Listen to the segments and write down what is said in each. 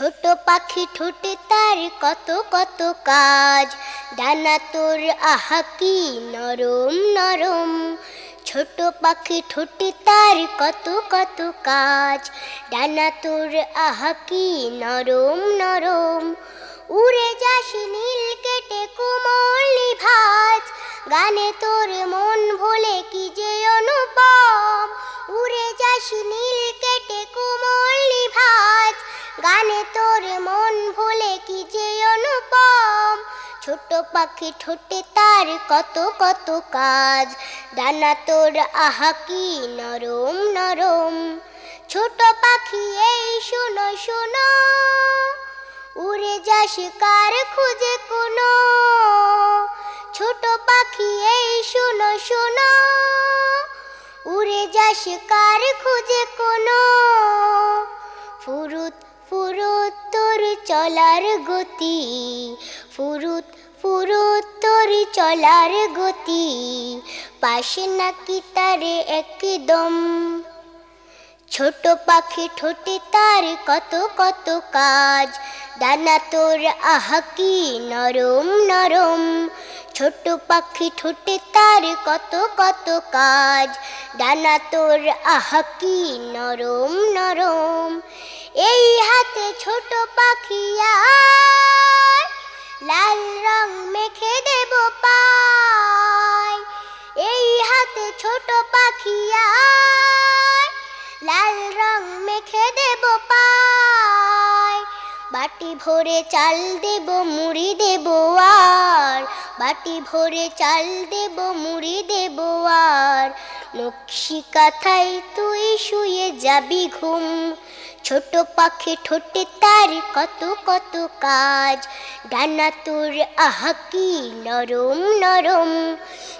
ছোট পাখি ঠোঁটে তার কত কত কাজ। ডানা তোর, আহা কি নরম নরম। ছোট পাখি ঠোঁটে তার কত কত কাজ। ডানা তোর, আহা কি নরম নরম। উড়ে যাস নীল কেটে কুমলি ভাজ। গানে তোর মন ভোলে কি যে অনুপম। উড়ে যাস নীল গানে তোর মন ভোলে কি যে অনুপম? ছোট পাখি ঠোঁটে তার কত কত কাজ। ডানা তোর, আহা কি নরম নরম। ছোট পাখি, এই শোনো শোনো। উড়ে যাস কার খুঁজে কোনো। ছোট পাখি, এই শোনো শোনো। উড়ে যাস কার খুঁজে কোনো। ফুরুত ফুরুত তোর চলার গতি, ফুরুত ফুরুত তোর চলার গতি, পাশে নাকি তারে একদম। ছোট পাখি ঠোঁটে তার কত কত কাজ, ডানা তোর আহাকি নরম নরম। ছোট পাখি ঠোঁটে তার কত কত কাজ, ডানা তোর আহাকি নরম নরম। এই হাতে ছোট পাখি আয়, লাল রং মেখে দেব পায় এই হাতে ছোট পাখি আয়, লাল রং মেখে দেব পায় বাটি ভরে চাল দেব মুড়ি দেব আর। বাটি ভরে চাল দেব মুড়ি দেব আর। নকশি কাথায় তুই শুয়ে যাবি ঘুম। ছোট পাখি ঠোঁটে তার কত কত কাজ। ডানা তোর আহাকি নরম নরম।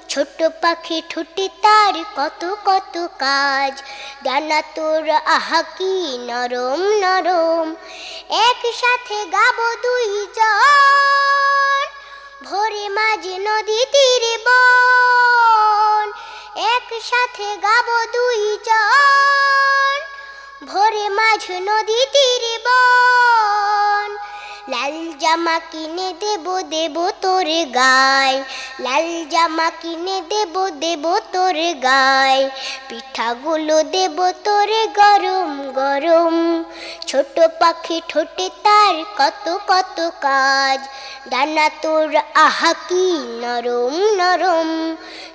ছোট পাখি ঠোঁটে তার কত কত কাজ। ডানা তোর আহাকি নরম নরম। একসাথে গাবো দুই জন ভোরে মাঝে নদী তীরে বন। একসাথে গাবো দুই জন নদী তীরে বন। লাল জামা কিনে দেব দেব তোর গায়। লাল জামা কিনে দেব দেব তোর গায়। পিঠাগুলো দেব তোর গরম গরম ছোট পাখি ঠোঁটে তার কত কত কাজ। ডানা তোর আহা কি নরম নরম।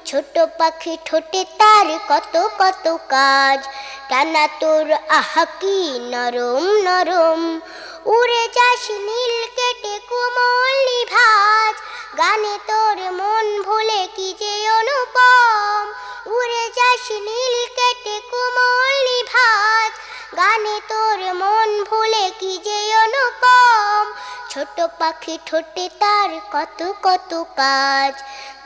ছোট পাখি ঠোঁটে তার কত কত কাজ। ডানা তোর আহা কি নরম নরম। উড়ে যাস নীল কেটে কুমলি ভাজ। গানে তোর মন ভুলে কি যে গানে তোর মন ভুলে কি যে অনুপম? ছোট পাখি ঠোঁটে তার কত কত কাজ।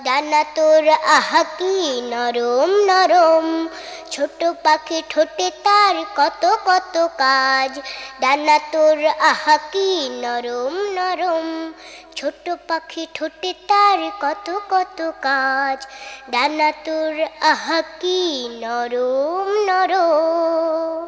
ডানা তোর আহা কি নরম নরম? ছোট পাখি ঠোঁটে তার কত কত কাজ। ডানা তোর আহা কি নরম নরম? ছোট পাখি ঠোঁটে তার কত কত কাজ। ডানা তোর আহা কি নরম নরম?